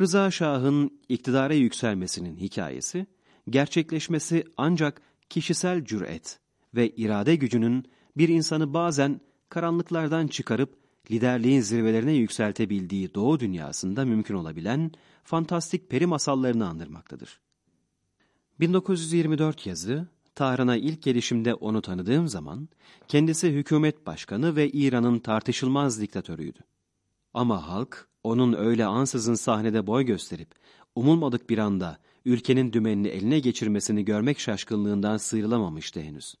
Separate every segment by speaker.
Speaker 1: Rıza Şah'ın iktidara yükselmesinin hikayesi, gerçekleşmesi ancak kişisel cüret ve irade gücünün bir insanı bazen karanlıklardan çıkarıp liderliğin zirvelerine yükseltebildiği doğu dünyasında mümkün olabilen fantastik peri masallarını andırmaktadır. 1924 yazı, Tahran'a ilk gelişimde onu tanıdığım zaman, kendisi hükümet başkanı ve İran'ın tartışılmaz diktatörüydü. Ama halk, onun öyle ansızın sahnede boy gösterip, umulmadık bir anda ülkenin dümenini eline geçirmesini görmek şaşkınlığından sıyrılamamıştı henüz.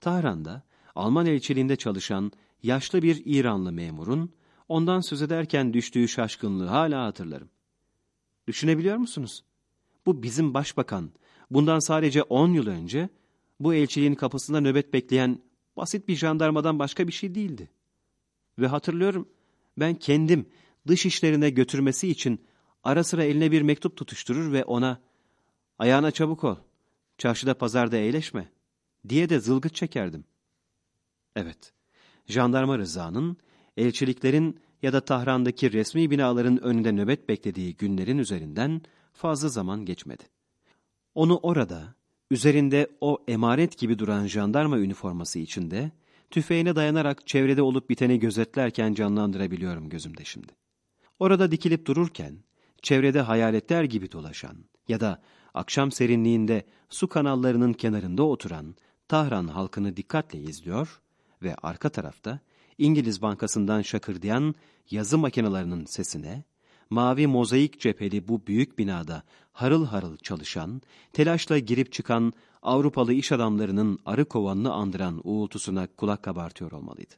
Speaker 1: Tahran'da, Alman elçiliğinde çalışan yaşlı bir İranlı memurun, ondan söz ederken düştüğü şaşkınlığı hala hatırlarım. Düşünebiliyor musunuz? Bu bizim başbakan, bundan sadece on yıl önce bu elçiliğin kapısında nöbet bekleyen basit bir jandarmadan başka bir şey değildi. Ve hatırlıyorum, ben kendim dış işlerine götürmesi için ara sıra eline bir mektup tutuşturur ve ona ''Ayağına çabuk ol, çarşıda pazarda eğleşme.'' diye de zılgıt çekerdim. Evet, jandarma rızanın, elçiliklerin ya da Tahran'daki resmi binaların önünde nöbet beklediği günlerin üzerinden fazla zaman geçmedi. Onu orada, üzerinde o emaret gibi duran jandarma üniforması içinde, tüfeğine dayanarak çevrede olup biteni gözetlerken canlandırabiliyorum gözümde şimdi. Orada dikilip dururken, çevrede hayaletler gibi dolaşan ya da akşam serinliğinde su kanallarının kenarında oturan Tahran halkını dikkatle izliyor ve arka tarafta İngiliz Bankası'ndan şakırdayan yazı makinelerinin sesine, mavi mozaik cepheli bu büyük binada harıl harıl çalışan, telaşla girip çıkan Avrupalı iş adamlarının arı kovanını andıran uğultusuna kulak kabartıyor olmalıydı.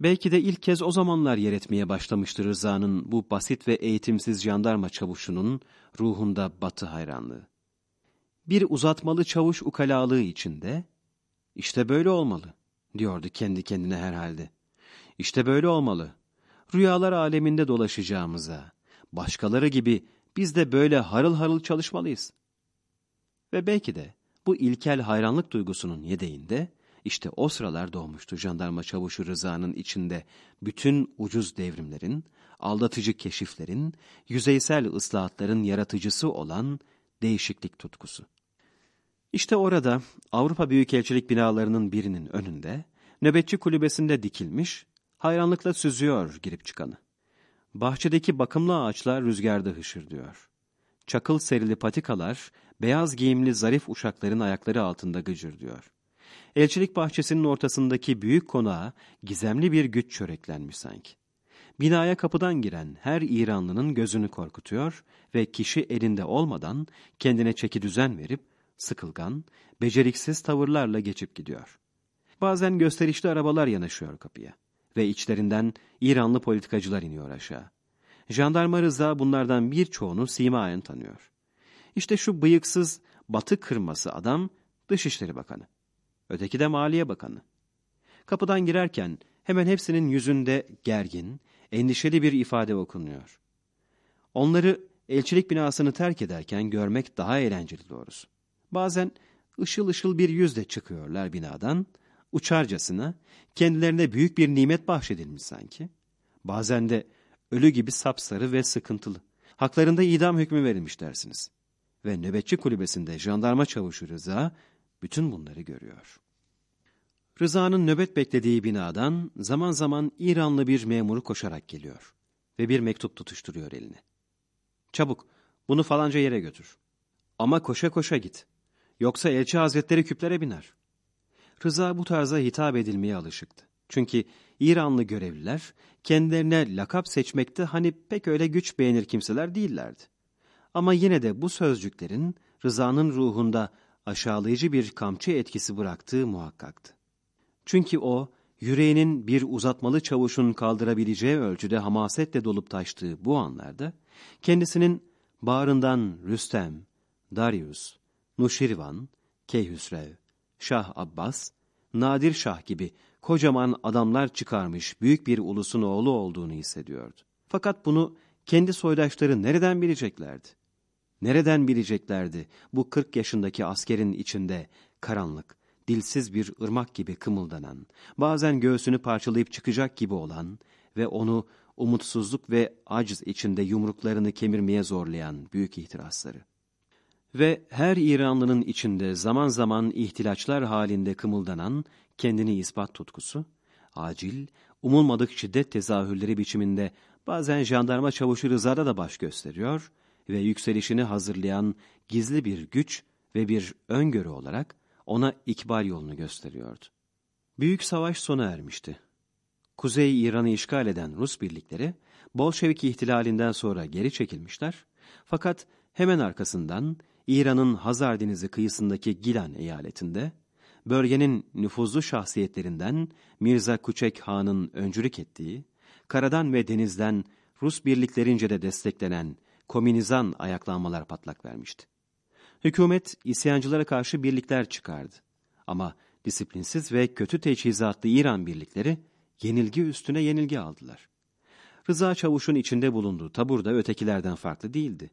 Speaker 1: Belki de ilk kez o zamanlar yer etmeye başlamıştı Rıza'nın bu basit ve eğitimsiz jandarma çavuşunun ruhunda batı hayranlığı. Bir uzatmalı çavuş ukalalığı içinde, işte böyle olmalı, diyordu kendi kendine herhalde. İşte böyle olmalı. Rüyalar aleminde dolaşacağımıza, başkaları gibi biz de böyle harıl harıl çalışmalıyız. Ve belki de bu ilkel hayranlık duygusunun yedeğinde, işte o sıralar doğmuştu jandarma çavuşu Rıza'nın içinde bütün ucuz devrimlerin, aldatıcı keşiflerin, yüzeysel ıslahatların yaratıcısı olan değişiklik tutkusu. İşte orada Avrupa Büyükelçilik binalarının birinin önünde, nöbetçi kulübesinde dikilmiş, hayranlıkla süzüyor girip çıkanı. Bahçedeki bakımlı ağaçlar rüzgarda hışırdıyor. Çakıl serili patikalar, beyaz giyimli zarif uşakların ayakları altında gıcırdıyor. Elçilik bahçesinin ortasındaki büyük konağa gizemli bir güç çöreklenmiş sanki. Binaya kapıdan giren her İranlının gözünü korkutuyor ve kişi elinde olmadan kendine çeki düzen verip sıkılgan, beceriksiz tavırlarla geçip gidiyor. Bazen gösterişli arabalar yanaşıyor kapıya ve içlerinden İranlı politikacılar iniyor aşağı. Jandarma Rıza bunlardan birçoğunu simayen tanıyor. İşte şu bıyıksız, batı kırması adam Dışişleri Bakanı. Öteki de Maliye Bakanı. Kapıdan girerken hemen hepsinin yüzünde gergin, endişeli bir ifade okunuyor. Onları elçilik binasını terk ederken görmek daha eğlenceli doğrusu. Bazen ışıl ışıl bir yüzle çıkıyorlar binadan, uçarcasına, kendilerine büyük bir nimet bahşedilmiş sanki. Bazen de ölü gibi sapsarı ve sıkıntılı. Haklarında idam hükmü verilmiş dersiniz. Ve nöbetçi kulübesinde jandarma çavuşu Rıza bütün bunları görüyor. Rıza'nın nöbet beklediği binadan zaman zaman İranlı bir memuru koşarak geliyor ve bir mektup tutuşturuyor eline. Çabuk bunu falanca yere götür. Ama koşa koşa git. Yoksa elçi hazretleri küplere biner. Rıza bu tarza hitap edilmeye alışıktı. Çünkü İranlı görevliler kendilerine lakap seçmekte hani pek öyle güç beğenir kimseler değillerdi. Ama yine de bu sözcüklerin Rıza'nın ruhunda aşağılayıcı bir kamçı etkisi bıraktığı muhakkaktı. Çünkü o, yüreğinin bir uzatmalı çavuşun kaldırabileceği ölçüde hamasetle dolup taştığı bu anlarda, kendisinin bağrından Rüstem, Darius, Nuşirvan, Keyhüsrev, Şah Abbas, Nadir Şah gibi kocaman adamlar çıkarmış büyük bir ulusun oğlu olduğunu hissediyordu. Fakat bunu kendi soydaşları nereden bileceklerdi? Nereden bileceklerdi bu kırk yaşındaki askerin içinde karanlık, dilsiz bir ırmak gibi kımıldanan, bazen göğsünü parçalayıp çıkacak gibi olan ve onu umutsuzluk ve aciz içinde yumruklarını kemirmeye zorlayan büyük ihtirasları. Ve her İranlının içinde zaman zaman ihtilaçlar halinde kımıldanan kendini ispat tutkusu, acil, umulmadık şiddet tezahürleri biçiminde bazen jandarma çavuşu Rıza'da da baş gösteriyor ve yükselişini hazırlayan gizli bir güç ve bir öngörü olarak ona ikbal yolunu gösteriyordu. Büyük savaş sona ermişti. Kuzey İran'ı işgal eden Rus birlikleri Bolşevik ihtilalinden sonra geri çekilmişler fakat hemen arkasından İran'ın Hazar Denizi kıyısındaki Gilan eyaletinde bölgenin nüfuzlu şahsiyetlerinden Mirza Kuçek Han'ın öncülük ettiği, karadan ve denizden Rus birliklerince de desteklenen komünizan ayaklanmalar patlak vermişti. Hükümet isyancılara karşı birlikler çıkardı. Ama disiplinsiz ve kötü teçhizatlı İran birlikleri yenilgi üstüne yenilgi aldılar. Rıza Çavuş'un içinde bulunduğu tabur da ötekilerden farklı değildi.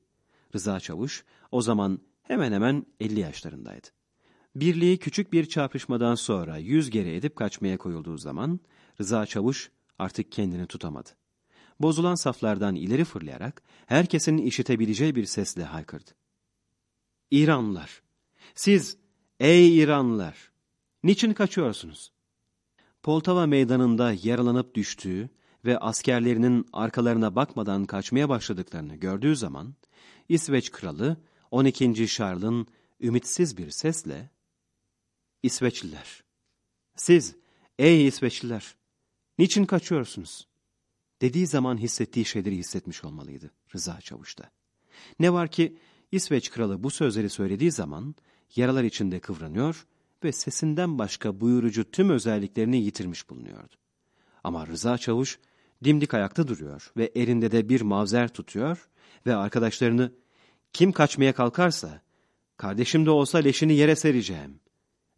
Speaker 1: Rıza Çavuş o zaman hemen hemen 50 yaşlarındaydı. Birliği küçük bir çarpışmadan sonra yüz geri edip kaçmaya koyulduğu zaman Rıza Çavuş artık kendini tutamadı. Bozulan saflardan ileri fırlayarak herkesin işitebileceği bir sesle haykırdı. İranlılar, siz ey İranlılar, niçin kaçıyorsunuz? Poltava meydanında yaralanıp düştüğü ve askerlerinin arkalarına bakmadan kaçmaya başladıklarını gördüğü zaman, İsveç kralı 12. Charles'ın ümitsiz bir sesle, İsveçliler, siz ey İsveçliler, niçin kaçıyorsunuz? Dediği zaman hissettiği şeyleri hissetmiş olmalıydı Rıza Çavuş'ta. Ne var ki İsveç kralı bu sözleri söylediği zaman yaralar içinde kıvranıyor ve sesinden başka buyurucu tüm özelliklerini yitirmiş bulunuyordu. Ama Rıza Çavuş dimdik ayakta duruyor ve elinde de bir mavzer tutuyor ve arkadaşlarını kim kaçmaya kalkarsa kardeşim de olsa leşini yere sereceğim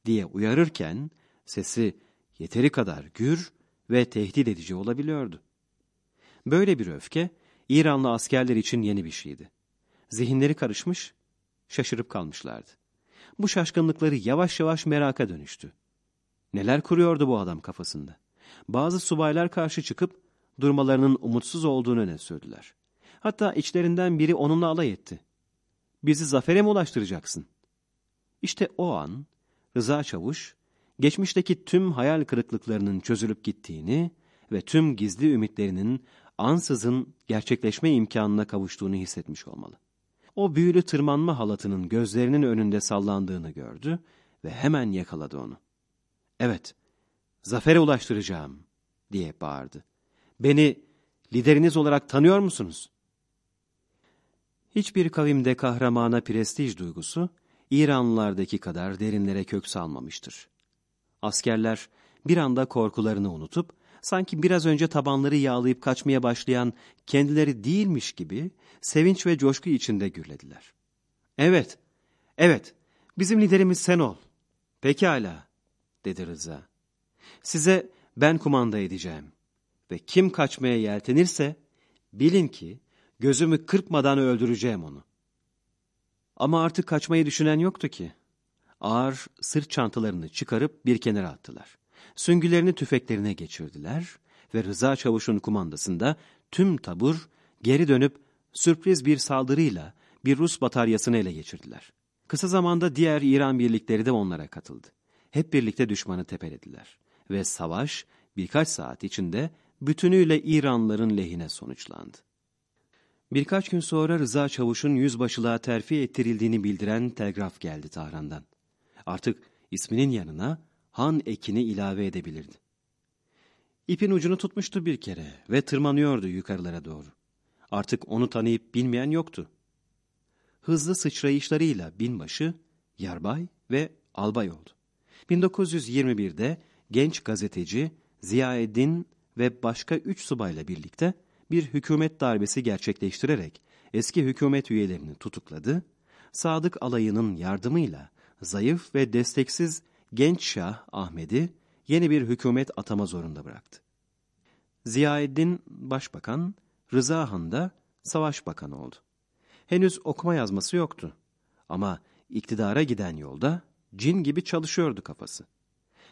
Speaker 1: diye uyarırken sesi yeteri kadar gür ve tehdit edici olabiliyordu. Böyle bir öfke İranlı askerler için yeni bir şeydi. Zihinleri karışmış, şaşırıp kalmışlardı. Bu şaşkınlıkları yavaş yavaş meraka dönüştü. Neler kuruyordu bu adam kafasında? Bazı subaylar karşı çıkıp durmalarının umutsuz olduğunu öne sürdüler. Hatta içlerinden biri onunla alay etti. Bizi zafere mi ulaştıracaksın? İşte o an Rıza Çavuş, geçmişteki tüm hayal kırıklıklarının çözülüp gittiğini ve tüm gizli ümitlerinin ansızın gerçekleşme imkanına kavuştuğunu hissetmiş olmalı. O büyülü tırmanma halatının gözlerinin önünde sallandığını gördü ve hemen yakaladı onu. Evet, zafere ulaştıracağım diye bağırdı. Beni lideriniz olarak tanıyor musunuz? Hiçbir kavimde kahramana prestij duygusu İranlılardaki kadar derinlere kök salmamıştır. Askerler bir anda korkularını unutup sanki biraz önce tabanları yağlayıp kaçmaya başlayan kendileri değilmiş gibi sevinç ve coşku içinde gürlediler. Evet, evet, bizim liderimiz sen ol. Pekala, dedi Rıza. Size ben kumanda edeceğim. Ve kim kaçmaya yeltenirse, bilin ki gözümü kırpmadan öldüreceğim onu. Ama artık kaçmayı düşünen yoktu ki. Ağır sırt çantalarını çıkarıp bir kenara attılar. Süngülerini tüfeklerine geçirdiler ve Rıza Çavuş'un kumandasında tüm tabur geri dönüp sürpriz bir saldırıyla bir Rus bataryasını ele geçirdiler. Kısa zamanda diğer İran birlikleri de onlara katıldı. Hep birlikte düşmanı tepelediler ve savaş birkaç saat içinde bütünüyle İranlıların lehine sonuçlandı. Birkaç gün sonra Rıza Çavuş'un yüzbaşılığa terfi ettirildiğini bildiren telgraf geldi Tahran'dan. Artık isminin yanına Han ekini ilave edebilirdi. İpin ucunu tutmuştu bir kere ve tırmanıyordu yukarılara doğru. Artık onu tanıyıp bilmeyen yoktu. Hızlı sıçrayışlarıyla binbaşı, yarbay ve albay oldu. 1921'de genç gazeteci Ziyaeddin ve başka üç subayla birlikte bir hükümet darbesi gerçekleştirerek eski hükümet üyelerini tutukladı, Sadık alayının yardımıyla zayıf ve desteksiz genç Şah Ahmet'i yeni bir hükümet atama zorunda bıraktı. Ziyaeddin başbakan, Rıza Han da savaş bakanı oldu. Henüz okuma yazması yoktu. Ama iktidara giden yolda cin gibi çalışıyordu kafası.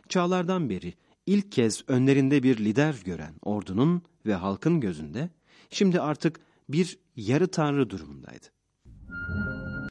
Speaker 1: Çağlardan beri ilk kez önlerinde bir lider gören ordunun ve halkın gözünde şimdi artık bir yarı tanrı durumundaydı.